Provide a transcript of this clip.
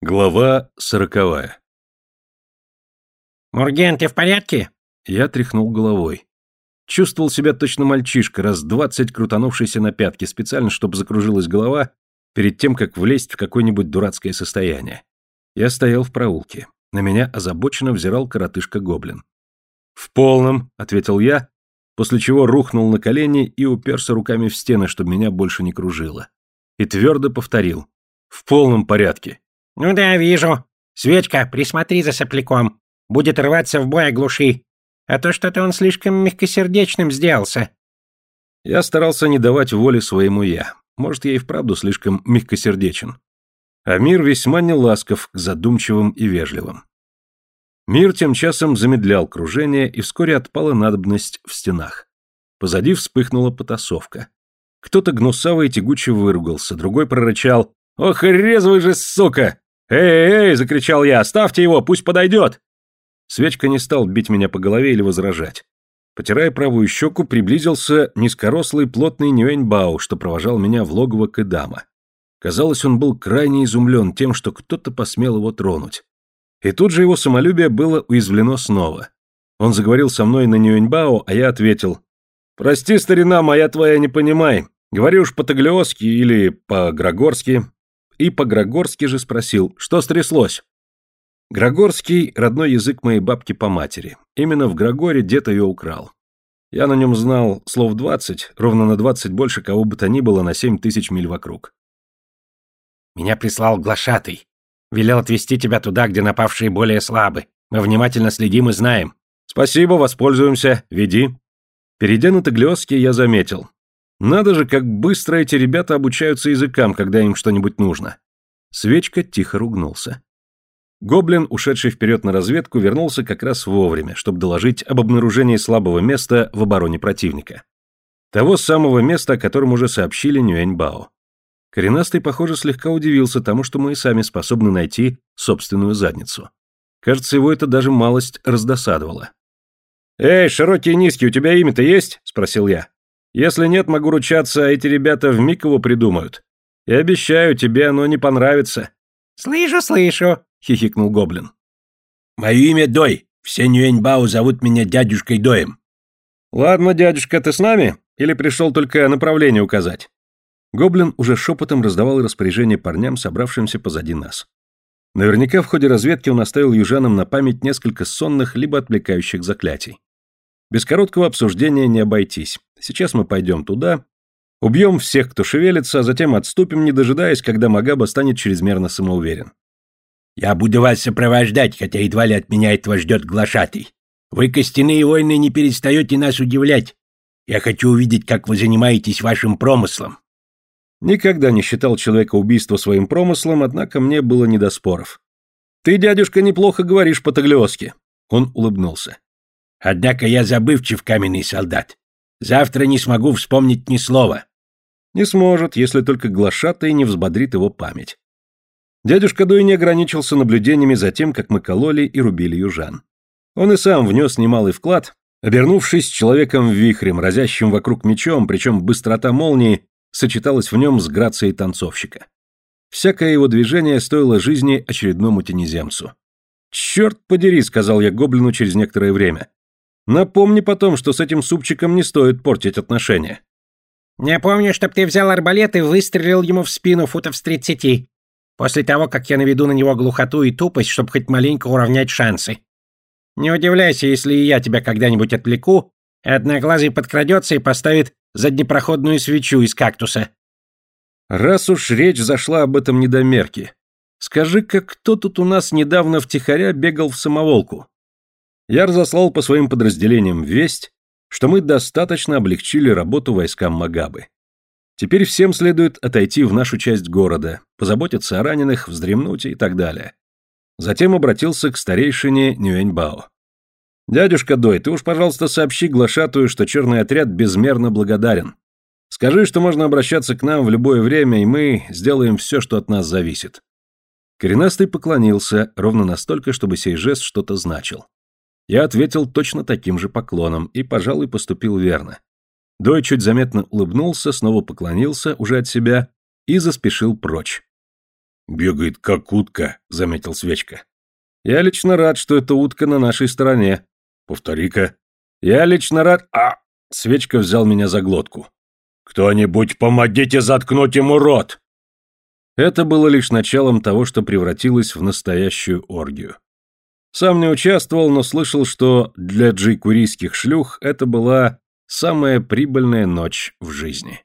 Глава сороковая. «Мурген, ты в порядке?» Я тряхнул головой. Чувствовал себя точно мальчишка, раз двадцать крутанувшийся на пятки, специально, чтобы закружилась голова, перед тем, как влезть в какое-нибудь дурацкое состояние. Я стоял в проулке. На меня озабоченно взирал коротышка-гоблин. «В полном», — ответил я, после чего рухнул на колени и уперся руками в стены, чтобы меня больше не кружило. И твердо повторил. «В полном порядке». «Ну да, вижу. Свечка, присмотри за сопляком. Будет рваться в бой оглуши. А то что-то он слишком мягкосердечным сделался». Я старался не давать воли своему «я». Может, я и вправду слишком мягкосердечен. А мир весьма неласков к задумчивым и вежливым. Мир тем часом замедлял кружение, и вскоре отпала надобность в стенах. Позади вспыхнула потасовка. Кто-то гнусаво и тягуче выругался, другой прорычал «Ох, резвый же, сука! «Эй, эй!» — закричал я. «Оставьте его, пусть подойдет!» Свечка не стал бить меня по голове или возражать. Потирая правую щеку, приблизился низкорослый плотный Нюэньбао, что провожал меня в логово Кэдама. Казалось, он был крайне изумлен тем, что кто-то посмел его тронуть. И тут же его самолюбие было уязвлено снова. Он заговорил со мной на Нюэньбао, а я ответил. «Прости, старина моя твоя, не понимай. Говори уж по-таглиоски или по-грагорски и по-грагорски же спросил, что стряслось. Грагорский — родной язык моей бабки по матери. Именно в Грагоре дед ее украл. Я на нем знал слов двадцать, ровно на двадцать больше кого бы то ни было на семь тысяч миль вокруг. «Меня прислал глашатый. Велел отвезти тебя туда, где напавшие более слабы. Мы внимательно следим и знаем». «Спасибо, воспользуемся. Веди». Перейдя на таглиосский, я заметил. Надо же, как быстро эти ребята обучаются языкам, когда им что-нибудь нужно. Свечка тихо ругнулся. Гоблин, ушедший вперед на разведку, вернулся как раз вовремя, чтобы доложить об обнаружении слабого места в обороне противника. Того самого места, о котором уже сообщили Нюэньбао. Коренастый, похоже, слегка удивился тому, что мы и сами способны найти собственную задницу. Кажется, его это даже малость раздосадовало. «Эй, широкий и низкий, у тебя имя-то есть?» – спросил я. Если нет, могу ручаться, эти ребята вмиг его придумают. И обещаю, тебе оно не понравится. Слышу, слышу, хихикнул гоблин. Мое имя Дой. Все Нюэньбао зовут меня дядюшкой Доем. Ладно, дядюшка, ты с нами? Или пришел только направление указать? Гоблин уже шепотом раздавал распоряжения парням, собравшимся позади нас. Наверняка в ходе разведки он оставил южанам на память несколько сонных либо отвлекающих заклятий. Без короткого обсуждения не обойтись. Сейчас мы пойдем туда, убьем всех, кто шевелится, а затем отступим, не дожидаясь, когда Магаба станет чрезмерно самоуверен. «Я буду вас сопровождать, хотя едва ли от меня этого ждет глашатый. Вы, костяные воины, не перестаете нас удивлять. Я хочу увидеть, как вы занимаетесь вашим промыслом». Никогда не считал человека убийство своим промыслом, однако мне было не до споров. «Ты, дядюшка, неплохо говоришь по-таглиоски». Он улыбнулся. Однако я забывчив, каменный солдат. Завтра не смогу вспомнить ни слова. Не сможет, если только глашатый не взбодрит его память. Дядюшка Дуй не ограничился наблюдениями за тем, как мы кололи и рубили южан. Он и сам внес немалый вклад, обернувшись человеком-вихрем, разящим вокруг мечом, причем быстрота молнии сочеталась в нем с грацией танцовщика. Всякое его движение стоило жизни очередному тенеземцу. «Черт подери», — сказал я гоблину через некоторое время. Напомни потом, что с этим супчиком не стоит портить отношения. Не помню, чтоб ты взял арбалет и выстрелил ему в спину футов с тридцати. После того, как я наведу на него глухоту и тупость, чтобы хоть маленько уравнять шансы. Не удивляйся, если и я тебя когда-нибудь отвлеку, и одноглазый подкрадется и поставит заднепроходную свечу из кактуса. Раз уж речь зашла об этом недомерке, скажи-ка, кто тут у нас недавно втихаря бегал в самоволку? Я разослал по своим подразделениям весть, что мы достаточно облегчили работу войскам Магабы. Теперь всем следует отойти в нашу часть города, позаботиться о раненых, вздремнуть и так далее. Затем обратился к старейшине Нюэньбао. «Дядюшка Дой, ты уж, пожалуйста, сообщи глашатую, что черный отряд безмерно благодарен. Скажи, что можно обращаться к нам в любое время, и мы сделаем все, что от нас зависит». Коренастый поклонился, ровно настолько, чтобы сей жест что-то значил. Я ответил точно таким же поклоном и, пожалуй, поступил верно. Дой чуть заметно улыбнулся, снова поклонился, уже от себя, и заспешил прочь. Бегает как утка, заметил Свечка. Я лично рад, что эта утка на нашей стороне. Повтори-ка. Я лично рад... А! Свечка взял меня за глотку. «Кто-нибудь помогите заткнуть ему рот!» Это было лишь началом того, что превратилось в настоящую оргию. Сам не участвовал, но слышал, что для джейкурийских шлюх это была самая прибыльная ночь в жизни.